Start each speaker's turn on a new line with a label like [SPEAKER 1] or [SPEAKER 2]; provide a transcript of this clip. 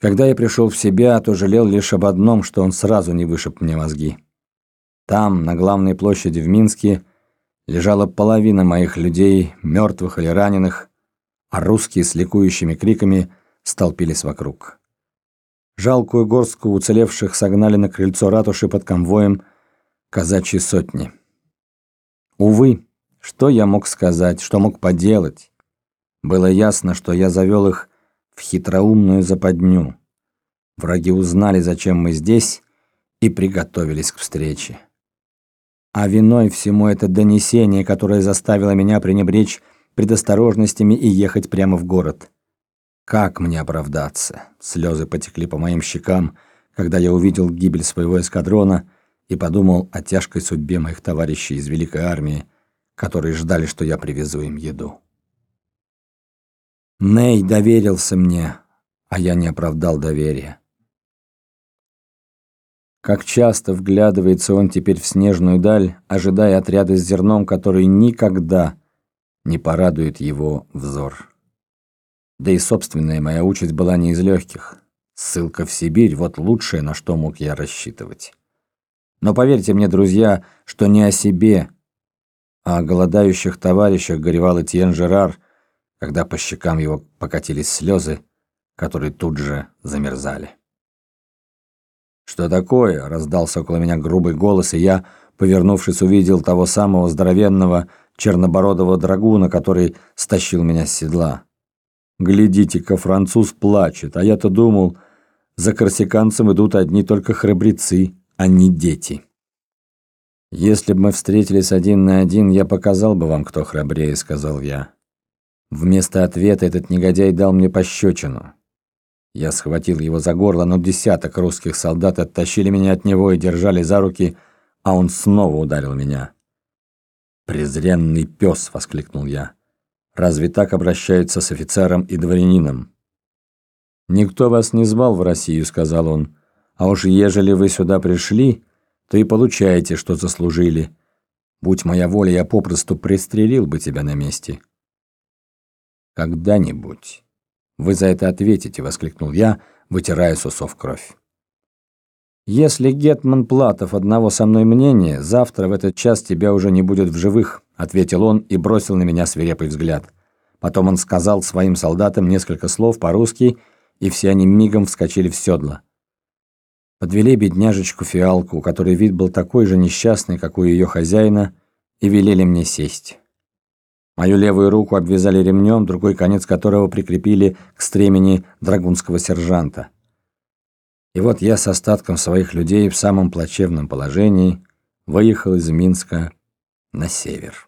[SPEAKER 1] Когда я пришел в себя, то жалел лишь об одном, что он сразу не вышиб мне мозги. Там, на главной площади в Минске, лежала половина моих людей, мертвых или раненых, а русские с ликующими криками столпились вокруг. Жалкую горстку уцелевших согнали на крыльцо ратуши под конвоем казачьи сотни. Увы, что я мог сказать, что мог поделать? Было ясно, что я завел их в хитроумную западню. Враги узнали, зачем мы здесь, и приготовились к встрече. А виной всему это донесение, которое заставило меня пренебречь предосторожностями и ехать прямо в город. Как мне оправдаться? Слезы потекли по моим щекам, когда я увидел гибель своего эскадрона и подумал о тяжкой судьбе моих товарищей из Великой Армии, которые ждали, что я привезу им еду. Ней доверился мне, а я не оправдал доверия. Как часто вглядывается он теперь в снежную даль, ожидая отряда с зерном, который никогда не порадует его взор. Да и собственная моя участь была не из легких. Ссылка в Сибирь — вот лучшее, на что мог я рассчитывать. Но поверьте мне, друзья, что не о себе, а о голодающих товарищах горевал Этьен Жерар — когда по щекам его покатились слезы, которые тут же замерзали. «Что такое?» — раздался около меня грубый голос, и я, повернувшись, увидел того самого здоровенного чернобородого драгуна, который стащил меня с седла. «Глядите-ка, француз плачет, а я-то думал, за корсиканцем идут одни только храбрецы, а не дети». «Если бы мы встретились один на один, я показал бы вам, кто храбрее», — сказал я. Вместо ответа этот негодяй дал мне пощечину. Я схватил его за горло, но десяток русских солдат оттащили меня от него и держали за руки, а он снова ударил меня. «Презренный пес!» — воскликнул я. «Разве так обращаются с офицером и дворянином?» «Никто вас не звал в Россию», — сказал он. «А уж ежели вы сюда пришли, то и получаете, что заслужили. Будь моя воля, я попросту пристрелил бы тебя на месте». «Когда-нибудь вы за это ответите», — воскликнул я, вытирая с усов кровь. «Если Гетман Платов одного со мной мнения, завтра в этот час тебя уже не будет в живых», — ответил он и бросил на меня свирепый взгляд. Потом он сказал своим солдатам несколько слов по-русски, и все они мигом вскочили в седло. Подвели бедняжечку фиалку, у которой вид был такой же несчастный, как у ее хозяина, и велели мне сесть. Мою левую руку обвязали ремнем, другой конец которого прикрепили к стремени драгунского сержанта. И вот я с остатком своих людей в самом плачевном положении выехал из Минска на север.